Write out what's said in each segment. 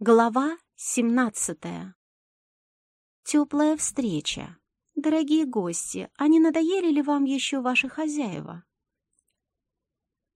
Глава 17 Теплая встреча. Дорогие гости, а не надоели ли вам еще ваши хозяева?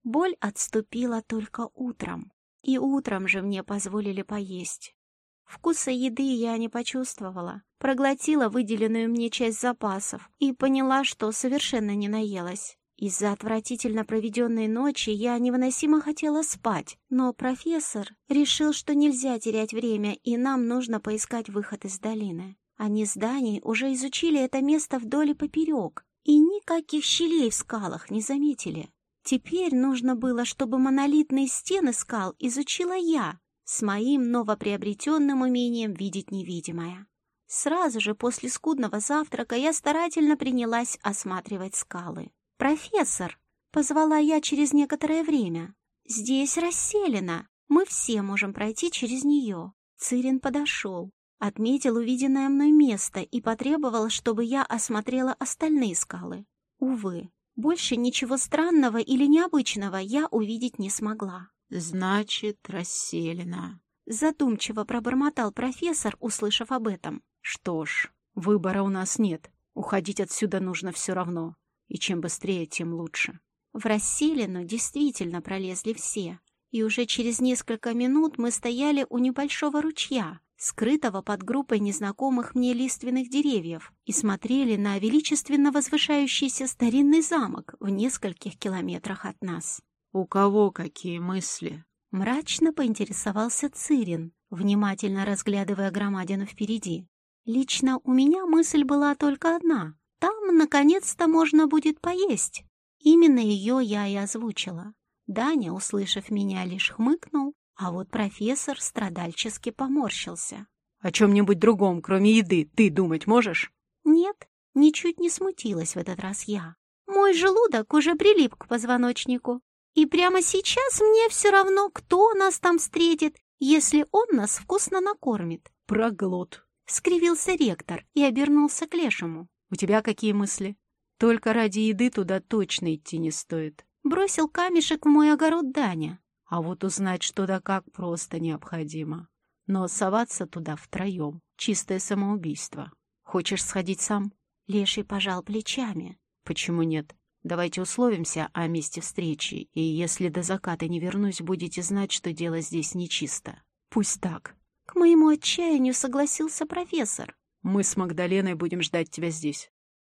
Боль отступила только утром, и утром же мне позволили поесть. Вкуса еды я не почувствовала, проглотила выделенную мне часть запасов и поняла, что совершенно не наелась. Из-за отвратительно проведенной ночи я невыносимо хотела спать, но профессор решил, что нельзя терять время, и нам нужно поискать выход из долины. Они с Даней уже изучили это место вдоль и поперек, и никаких щелей в скалах не заметили. Теперь нужно было, чтобы монолитные стены скал изучила я, с моим новоприобретенным умением видеть невидимое. Сразу же после скудного завтрака я старательно принялась осматривать скалы. «Профессор!» — позвала я через некоторое время. «Здесь расселена. Мы все можем пройти через нее». Цирин подошел, отметил увиденное мной место и потребовал, чтобы я осмотрела остальные скалы. Увы, больше ничего странного или необычного я увидеть не смогла. «Значит, расселена», — задумчиво пробормотал профессор, услышав об этом. «Что ж, выбора у нас нет. Уходить отсюда нужно все равно и чем быстрее, тем лучше. В расселину действительно пролезли все, и уже через несколько минут мы стояли у небольшого ручья, скрытого под группой незнакомых мне лиственных деревьев, и смотрели на величественно возвышающийся старинный замок в нескольких километрах от нас. «У кого какие мысли?» Мрачно поинтересовался Цирин, внимательно разглядывая громадину впереди. Лично у меня мысль была только одна там, наконец-то, можно будет поесть. Именно ее я и озвучила. Даня, услышав меня, лишь хмыкнул, а вот профессор страдальчески поморщился. «О чем-нибудь другом, кроме еды, ты думать можешь?» «Нет, ничуть не смутилась в этот раз я. Мой желудок уже прилип к позвоночнику. И прямо сейчас мне все равно, кто нас там встретит, если он нас вкусно накормит». «Проглот», — скривился ректор и обернулся к лешему. У тебя какие мысли? Только ради еды туда точно идти не стоит. Бросил камешек в мой огород Даня. А вот узнать что да как просто необходимо. Но соваться туда втроем — чистое самоубийство. Хочешь сходить сам? Леший пожал плечами. Почему нет? Давайте условимся о месте встречи, и если до заката не вернусь, будете знать, что дело здесь нечисто. Пусть так. К моему отчаянию согласился профессор. Мы с Магдаленой будем ждать тебя здесь.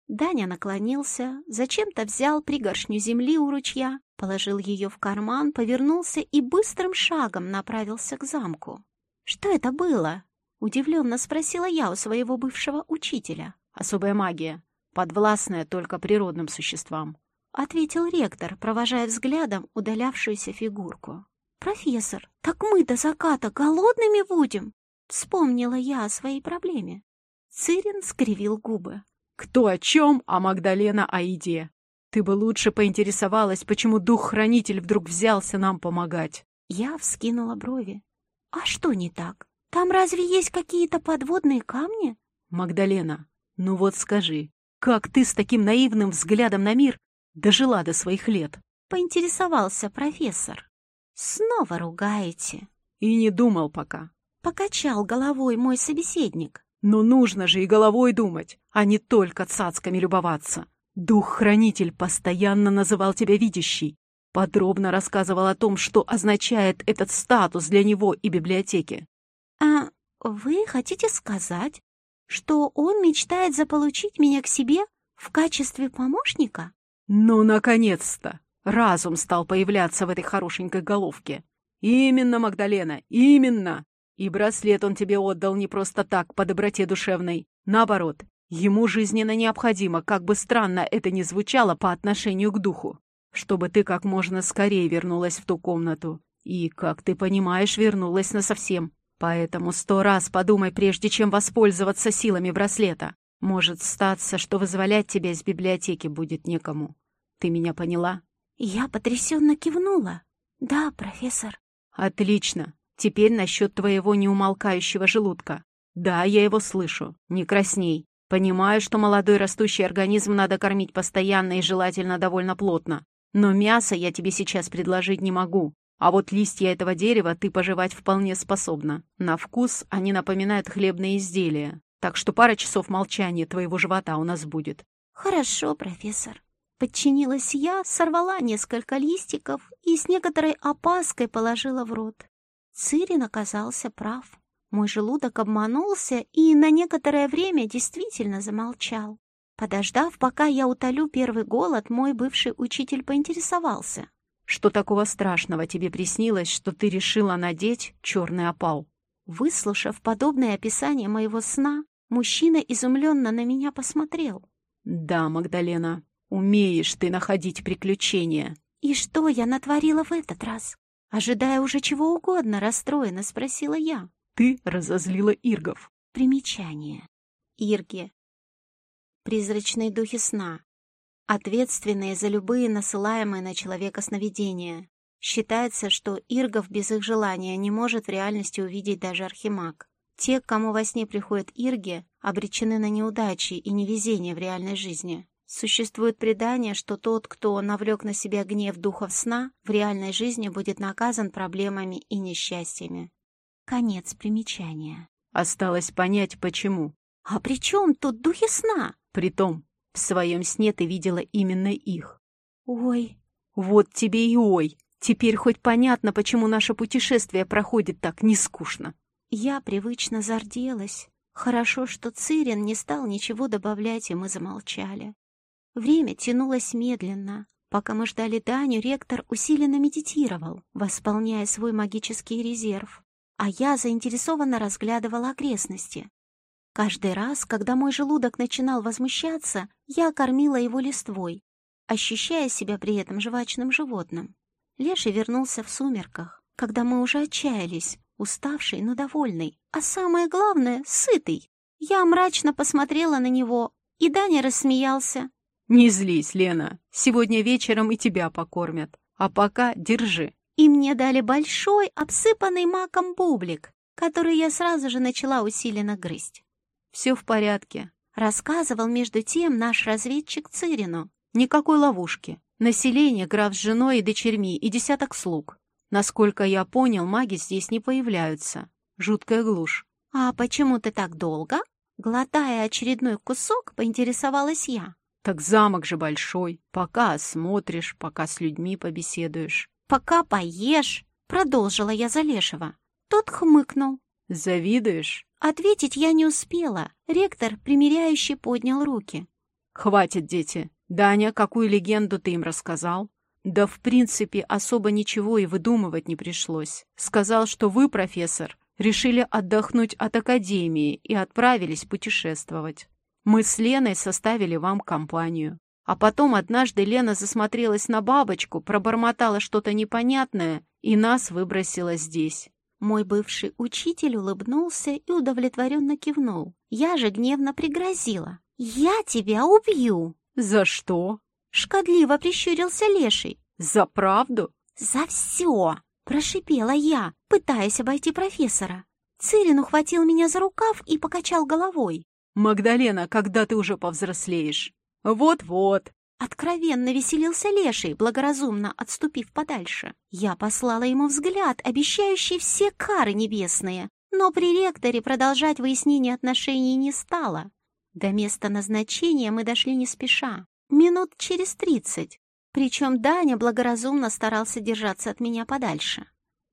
Даня наклонился, зачем-то взял пригоршню земли у ручья, положил ее в карман, повернулся и быстрым шагом направился к замку. «Что это было?» — удивленно спросила я у своего бывшего учителя. «Особая магия, подвластная только природным существам», — ответил ректор, провожая взглядом удалявшуюся фигурку. «Профессор, так мы до заката голодными будем?» Вспомнила я о своей проблеме. Цирин скривил губы. «Кто о чем, а Магдалена о еде? Ты бы лучше поинтересовалась, почему дух-хранитель вдруг взялся нам помогать». Я вскинула брови. «А что не так? Там разве есть какие-то подводные камни?» «Магдалена, ну вот скажи, как ты с таким наивным взглядом на мир дожила до своих лет?» Поинтересовался профессор. «Снова ругаете?» «И не думал пока». Покачал головой мой собеседник. Но нужно же и головой думать, а не только цацками любоваться. Дух-хранитель постоянно называл тебя видящей, подробно рассказывал о том, что означает этот статус для него и библиотеки. «А вы хотите сказать, что он мечтает заполучить меня к себе в качестве помощника?» «Ну, наконец-то! Разум стал появляться в этой хорошенькой головке. Именно, Магдалена, именно!» И браслет он тебе отдал не просто так, по доброте душевной. Наоборот, ему жизненно необходимо, как бы странно это ни звучало по отношению к духу, чтобы ты как можно скорее вернулась в ту комнату. И, как ты понимаешь, вернулась насовсем. Поэтому сто раз подумай, прежде чем воспользоваться силами браслета. Может статься, что вызволять тебя из библиотеки будет некому. Ты меня поняла? Я потрясенно кивнула. Да, профессор. Отлично. Теперь насчет твоего неумолкающего желудка. Да, я его слышу. Не красней. Понимаю, что молодой растущий организм надо кормить постоянно и желательно довольно плотно. Но мясо я тебе сейчас предложить не могу. А вот листья этого дерева ты пожевать вполне способна. На вкус они напоминают хлебные изделия. Так что пара часов молчания твоего живота у нас будет. Хорошо, профессор. Подчинилась я, сорвала несколько листиков и с некоторой опаской положила в рот. Цирин оказался прав. Мой желудок обманулся и на некоторое время действительно замолчал. Подождав, пока я утолю первый голод, мой бывший учитель поинтересовался. «Что такого страшного тебе приснилось, что ты решила надеть черный опал?» Выслушав подобное описание моего сна, мужчина изумленно на меня посмотрел. «Да, Магдалена, умеешь ты находить приключения». «И что я натворила в этот раз?» Ожидая уже чего угодно, расстроенно спросила я. «Ты разозлила Иргов». Примечание. Ирги призрачные духи сна, ответственные за любые насылаемые на человека сновидения. Считается, что Иргов без их желания не может в реальности увидеть даже Архимаг. Те, к кому во сне приходят Ирги, обречены на неудачи и невезение в реальной жизни. Существует предание, что тот, кто навлек на себя гнев духов сна, в реальной жизни будет наказан проблемами и несчастьями. Конец примечания. Осталось понять, почему. «А при чем тут духи сна?» Притом, в своем сне ты видела именно их. Ой. Вот тебе и ой. Теперь хоть понятно, почему наше путешествие проходит так нескучно. Я привычно зарделась. Хорошо, что Цирин не стал ничего добавлять, и мы замолчали. Время тянулось медленно. Пока мы ждали Даню, ректор усиленно медитировал, восполняя свой магический резерв, а я заинтересованно разглядывала окрестности. Каждый раз, когда мой желудок начинал возмущаться, я кормила его листвой, ощущая себя при этом жвачным животным. Леший вернулся в сумерках, когда мы уже отчаялись, уставший, но довольный, а самое главное — сытый. Я мрачно посмотрела на него, и Даня рассмеялся. «Не злись, Лена, сегодня вечером и тебя покормят, а пока держи». И мне дали большой, обсыпанный маком бублик, который я сразу же начала усиленно грызть. «Все в порядке», — рассказывал между тем наш разведчик Цирину. «Никакой ловушки. Население, граф с женой и дочерьми и десяток слуг. Насколько я понял, маги здесь не появляются. Жуткая глушь». «А почему ты так долго?» Глотая очередной кусок, поинтересовалась я. «Так замок же большой. Пока осмотришь, пока с людьми побеседуешь». «Пока поешь», — продолжила я Залешева. Тот хмыкнул. «Завидуешь?» Ответить я не успела. Ректор, примиряющий, поднял руки. «Хватит, дети. Даня, какую легенду ты им рассказал?» «Да, в принципе, особо ничего и выдумывать не пришлось. Сказал, что вы, профессор, решили отдохнуть от академии и отправились путешествовать. Мы с Леной составили вам компанию. А потом однажды Лена засмотрелась на бабочку, пробормотала что-то непонятное и нас выбросила здесь. Мой бывший учитель улыбнулся и удовлетворенно кивнул. Я же гневно пригрозила. «Я тебя убью!» «За что?» Шкодливо прищурился Леший. «За правду?» «За все!» Прошипела я, пытаясь обойти профессора. Цирин ухватил меня за рукав и покачал головой. «Магдалена, когда ты уже повзрослеешь?» «Вот-вот!» Откровенно веселился Леший, благоразумно отступив подальше. Я послала ему взгляд, обещающий все кары небесные, но при ректоре продолжать выяснение отношений не стало. До места назначения мы дошли не спеша, минут через тридцать. Причем Даня благоразумно старался держаться от меня подальше.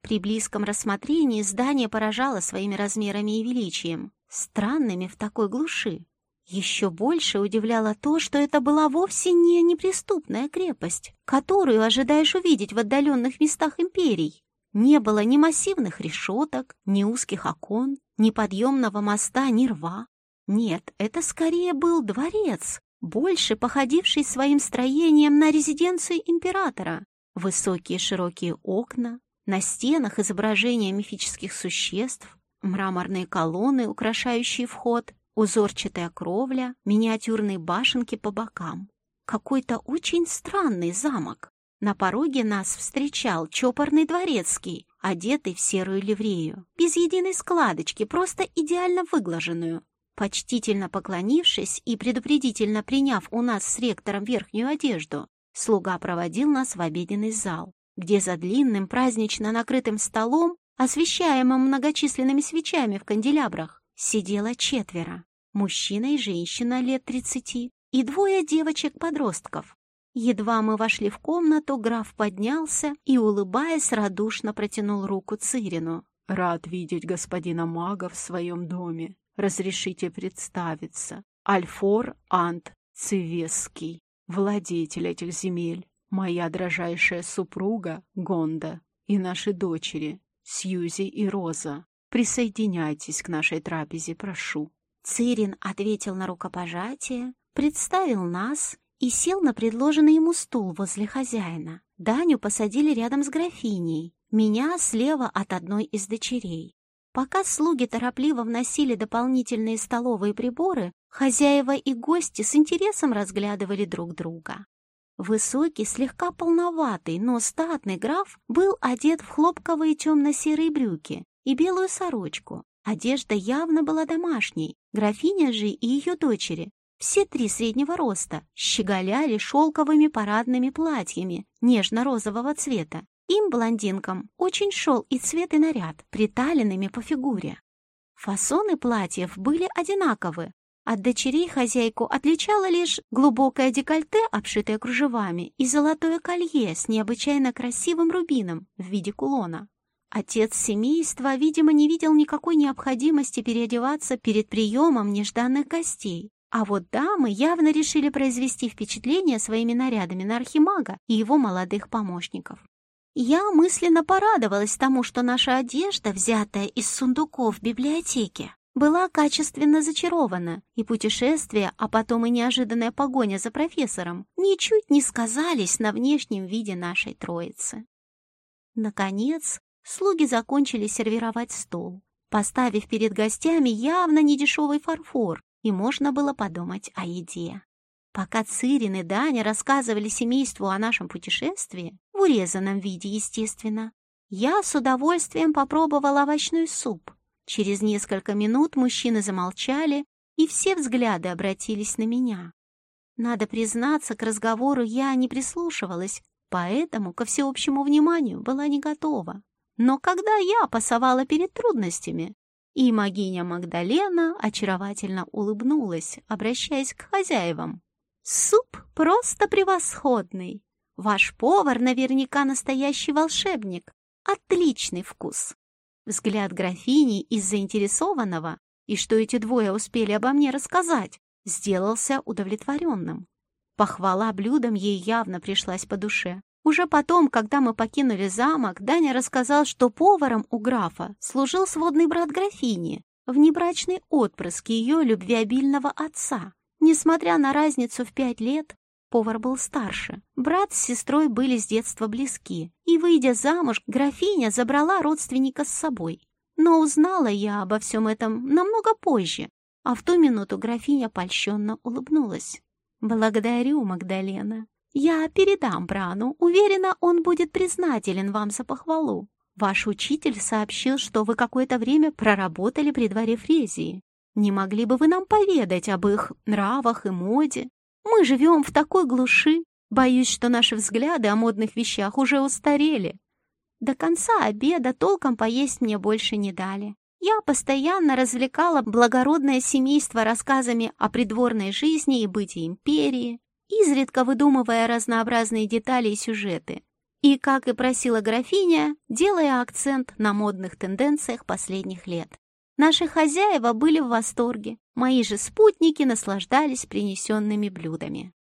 При близком рассмотрении здание поражало своими размерами и величием, странными в такой глуши. Еще больше удивляло то, что это была вовсе не неприступная крепость, которую ожидаешь увидеть в отдаленных местах империй. Не было ни массивных решеток, ни узких окон, ни подъемного моста, ни рва. Нет, это скорее был дворец, больше походивший своим строением на резиденцию императора. Высокие широкие окна, на стенах изображения мифических существ, мраморные колонны, украшающие вход, Узорчатая кровля, миниатюрные башенки по бокам. Какой-то очень странный замок. На пороге нас встречал чопорный дворецкий, одетый в серую ливрею, без единой складочки, просто идеально выглаженную. Почтительно поклонившись и предупредительно приняв у нас с ректором верхнюю одежду, слуга проводил нас в обеденный зал. где за длинным празднично накрытым столом, освещаемым многочисленными свечами в канделябрах, сидело четверо. Мужчина и женщина лет тридцати и двое девочек-подростков. Едва мы вошли в комнату, граф поднялся и, улыбаясь, радушно протянул руку Цирину. «Рад видеть господина мага в своем доме. Разрешите представиться. Альфор Ант Цивесский, владетель этих земель, моя дрожайшая супруга Гонда и наши дочери Сьюзи и Роза. Присоединяйтесь к нашей трапезе, прошу». Цирин ответил на рукопожатие, представил нас и сел на предложенный ему стул возле хозяина. Даню посадили рядом с графиней, меня слева от одной из дочерей. Пока слуги торопливо вносили дополнительные столовые приборы, хозяева и гости с интересом разглядывали друг друга. Высокий, слегка полноватый, но статный граф был одет в хлопковые темно-серые брюки и белую сорочку. Одежда явно была домашней. Графиня же и ее дочери, все три среднего роста, щеголяли шелковыми парадными платьями нежно-розового цвета. Им, блондинкам, очень шел и цвет, и наряд, приталенными по фигуре. Фасоны платьев были одинаковы, от дочерей хозяйку отличало лишь глубокое декольте, обшитое кружевами, и золотое колье с необычайно красивым рубином в виде кулона. Отец семейства, видимо, не видел никакой необходимости переодеваться перед приемом нежданных гостей. А вот дамы явно решили произвести впечатление своими нарядами на архимага и его молодых помощников. Я мысленно порадовалась тому, что наша одежда, взятая из сундуков в библиотеке, была качественно зачарована, и путешествие, а потом и неожиданная погоня за профессором ничуть не сказались на внешнем виде нашей троицы. Наконец, слуги закончили сервировать стол, поставив перед гостями явно недешевый фарфор, и можно было подумать о еде. Пока Цирин и Даня рассказывали семейству о нашем путешествии, в урезанном виде, естественно, я с удовольствием попробовала овощной суп, Через несколько минут мужчины замолчали, и все взгляды обратились на меня. Надо признаться, к разговору я не прислушивалась, поэтому ко всеобщему вниманию была не готова. Но когда я пасовала перед трудностями, и могиня Магдалена очаровательно улыбнулась, обращаясь к хозяевам. «Суп просто превосходный! Ваш повар наверняка настоящий волшебник. Отличный вкус! Взгляд графини из заинтересованного, и что эти двое успели обо мне рассказать, сделался удовлетворенным. Похвала блюдам ей явно пришлась по душе. Уже потом, когда мы покинули замок, Даня рассказал, что поваром у графа служил сводный брат графини, внебрачный отпрыск ее любвеобильного отца. Несмотря на разницу в пять лет, Повар был старше. Брат с сестрой были с детства близки, и, выйдя замуж, графиня забрала родственника с собой. Но узнала я обо всем этом намного позже, а в ту минуту графиня польщенно улыбнулась. «Благодарю, Магдалена. Я передам Брану. Уверена, он будет признателен вам за похвалу. Ваш учитель сообщил, что вы какое-то время проработали при дворе Фрезии. Не могли бы вы нам поведать об их нравах и моде? Мы живем в такой глуши. Боюсь, что наши взгляды о модных вещах уже устарели. До конца обеда толком поесть мне больше не дали. Я постоянно развлекала благородное семейство рассказами о придворной жизни и бытии империи, изредка выдумывая разнообразные детали и сюжеты. И, как и просила графиня, делая акцент на модных тенденциях последних лет. Наши хозяева были в восторге, мои же спутники наслаждались принесенными блюдами.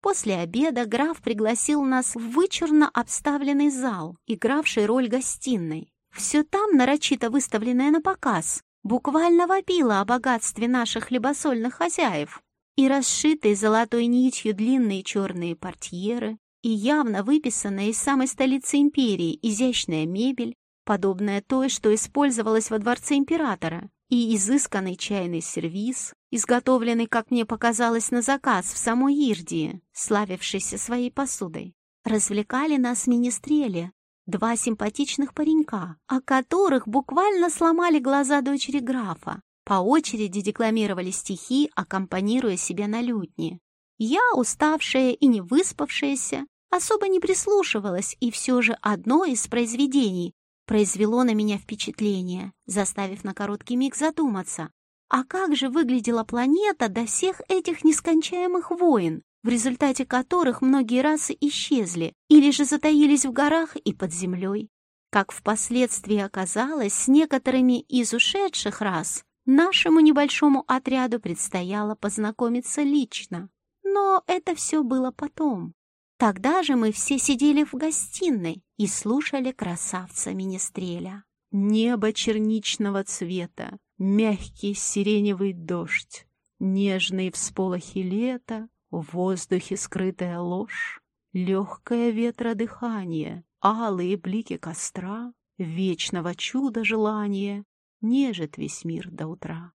После обеда граф пригласил нас в вычурно обставленный зал, игравший роль гостиной. Все там, нарочито выставленное на показ, буквально вопило о богатстве наших хлебосольных хозяев. И расшитые золотой нитью длинные черные портьеры, и явно выписанная из самой столицы империи изящная мебель, подобная той, что использовалась во дворце императора, и изысканный чайный сервиз, изготовленный, как мне показалось, на заказ в самой Ирдии, славившейся своей посудой. Развлекали нас министрели, два симпатичных паренька, о которых буквально сломали глаза дочери графа. По очереди декламировали стихи, аккомпанируя себе на лютне. Я, уставшая и не выспавшаяся, особо не прислушивалась, и все же одно из произведений произвело на меня впечатление, заставив на короткий миг задуматься. А как же выглядела планета до всех этих нескончаемых войн, в результате которых многие расы исчезли или же затаились в горах и под землей? Как впоследствии оказалось, с некоторыми из ушедших рас нашему небольшому отряду предстояло познакомиться лично. Но это все было потом. Тогда же мы все сидели в гостиной и слушали красавца Министреля. Небо черничного цвета, мягкий сиреневый дождь, нежные всполохи лета, в воздухе скрытая ложь, легкое ветродыхание, алые блики костра, вечного чуда желания нежит весь мир до утра.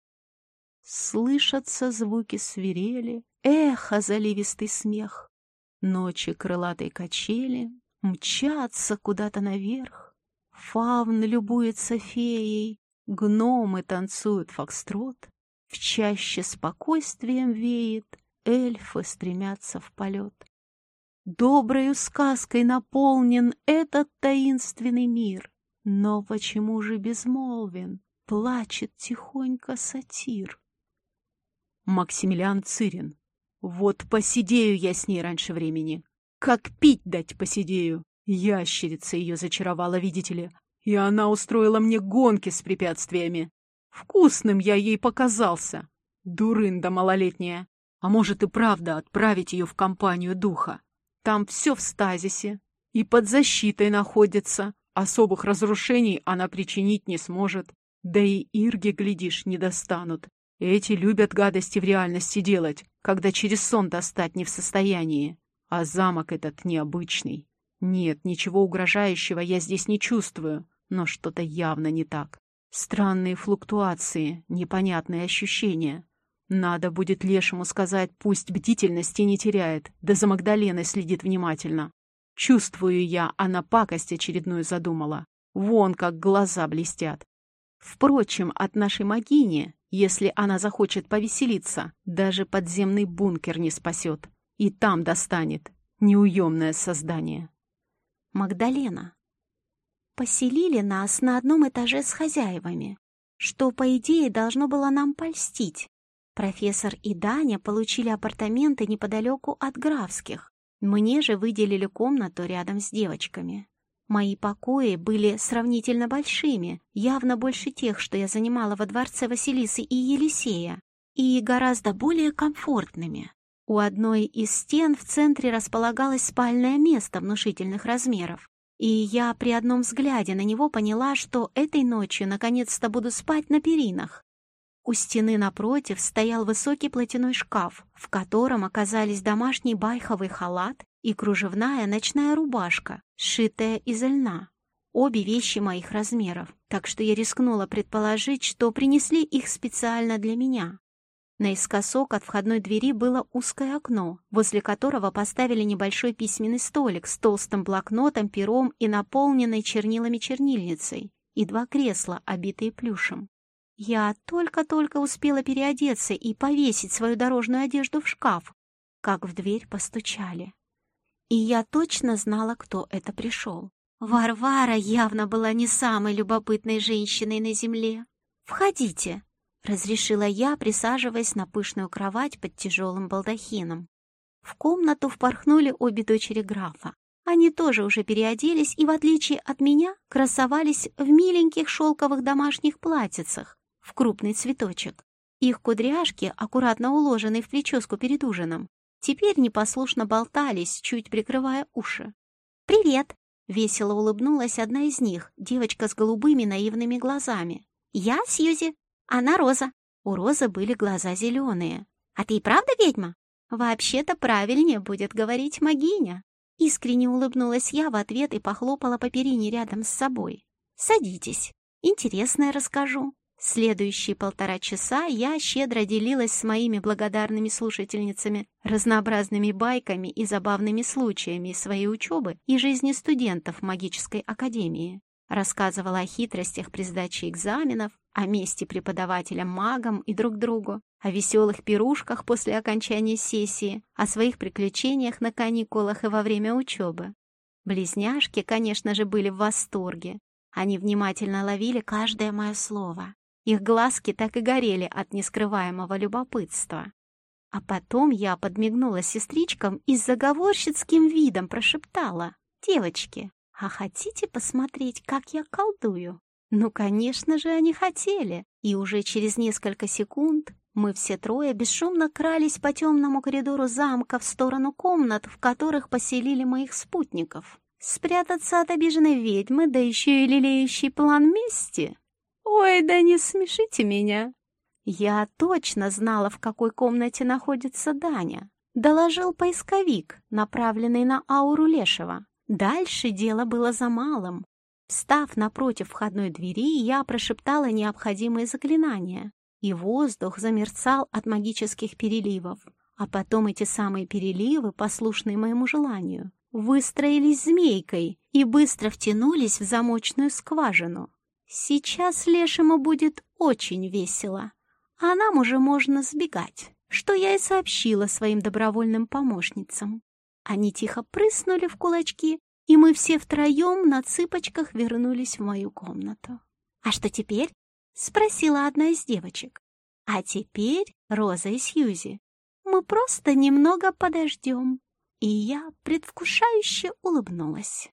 Слышатся звуки свирели, эхо заливистый смех, ночи крылатой качели мчатся куда-то наверх, фавн любуется феей, гномы танцуют фокстрот, в чаще спокойствием веет, эльфы стремятся в полет. Доброю сказкой наполнен этот таинственный мир. Но почему же безмолвен, плачет тихонько сатир? Максимилиан Цирин. Вот посидею я с ней раньше времени. Как пить дать посидею. Ящерица ее зачаровала, видите ли. И она устроила мне гонки с препятствиями. Вкусным я ей показался. Дурында малолетняя. А может и правда отправить ее в компанию духа. Там все в стазисе и под защитой находится. Особых разрушений она причинить не сможет. Да и ирги, глядишь, не достанут. Эти любят гадости в реальности делать, когда через сон достать не в состоянии. А замок этот необычный. Нет, ничего угрожающего я здесь не чувствую, но что-то явно не так. Странные флуктуации, непонятные ощущения. Надо будет Лешему сказать, пусть бдительности не теряет, да за Магдаленой следит внимательно. Чувствую я, она пакость очередную задумала. Вон как глаза блестят. Впрочем, от нашей могини, если она захочет повеселиться, даже подземный бункер не спасет. И там достанет неуемное создание. Магдалена. Поселили нас на одном этаже с хозяевами, что, по идее, должно было нам польстить. Профессор и Даня получили апартаменты неподалеку от графских. Мне же выделили комнату рядом с девочками. Мои покои были сравнительно большими, явно больше тех, что я занимала во дворце Василисы и Елисея, и гораздо более комфортными. У одной из стен в центре располагалось спальное место внушительных размеров, и я при одном взгляде на него поняла, что этой ночью наконец-то буду спать на перинах. У стены напротив стоял высокий платяной шкаф, в котором оказались домашний байховый халат и кружевная ночная рубашка, сшитая из льна. Обе вещи моих размеров, так что я рискнула предположить, что принесли их специально для меня. Наискосок от входной двери было узкое окно, возле которого поставили небольшой письменный столик с толстым блокнотом, пером и наполненной чернилами чернильницей, и два кресла, обитые плюшем. Я только-только успела переодеться и повесить свою дорожную одежду в шкаф, как в дверь постучали. И я точно знала, кто это пришел. Варвара явно была не самой любопытной женщиной на земле. «Входите», — разрешила я, присаживаясь на пышную кровать под тяжелым балдахином. В комнату впорхнули обе дочери графа. Они тоже уже переоделись и, в отличие от меня, красовались в миленьких шелковых домашних платьицах, в крупный цветочек. Их кудряшки, аккуратно уложенные в прическу перед ужином, теперь непослушно болтались, чуть прикрывая уши. «Привет!» — весело улыбнулась одна из них, девочка с голубыми наивными глазами. «Я Сьюзи, она Роза». У Розы были глаза зеленые. «А ты и правда ведьма?» «Вообще-то правильнее будет говорить магиня». Искренне улыбнулась я в ответ и похлопала по перине рядом с собой. «Садитесь. Интересное расскажу. Следующие полтора часа я щедро делилась с моими благодарными слушательницами разнообразными байками и забавными случаями своей учебы и жизни студентов магической академии. Рассказывала о хитростях при сдаче экзаменов, о месте преподавателям магам и друг другу, о веселых пирушках после окончания сессии, о своих приключениях на каникулах и во время учебы. Близняшки, конечно же, были в восторге. Они внимательно ловили каждое мое слово. Их глазки так и горели от нескрываемого любопытства. А потом я подмигнула сестричкам и с заговорщицким видом прошептала. «Девочки, а хотите посмотреть, как я колдую?» Ну, конечно же, они хотели. И уже через несколько секунд мы все трое бесшумно крались по темному коридору замка в сторону комнат, в которых поселили моих спутников. Спрятаться от обиженной ведьмы, да еще и лелеющий план мести? Ой, да не смешите меня. Я точно знала, в какой комнате находится Даня. Доложил поисковик, направленный на ауру Лешего. Дальше дело было за малым. Встав напротив входной двери, я прошептала необходимые заклинания, и воздух замерцал от магических переливов. А потом эти самые переливы, послушные моему желанию, выстроились змейкой и быстро втянулись в замочную скважину. Сейчас Лешему будет очень весело, а нам уже можно сбегать, что я и сообщила своим добровольным помощницам. Они тихо прыснули в кулачки, и мы все втроем на цыпочках вернулись в мою комнату. «А что теперь?» — спросила одна из девочек. «А теперь, Роза и Сьюзи, мы просто немного подождем». И я предвкушающе улыбнулась.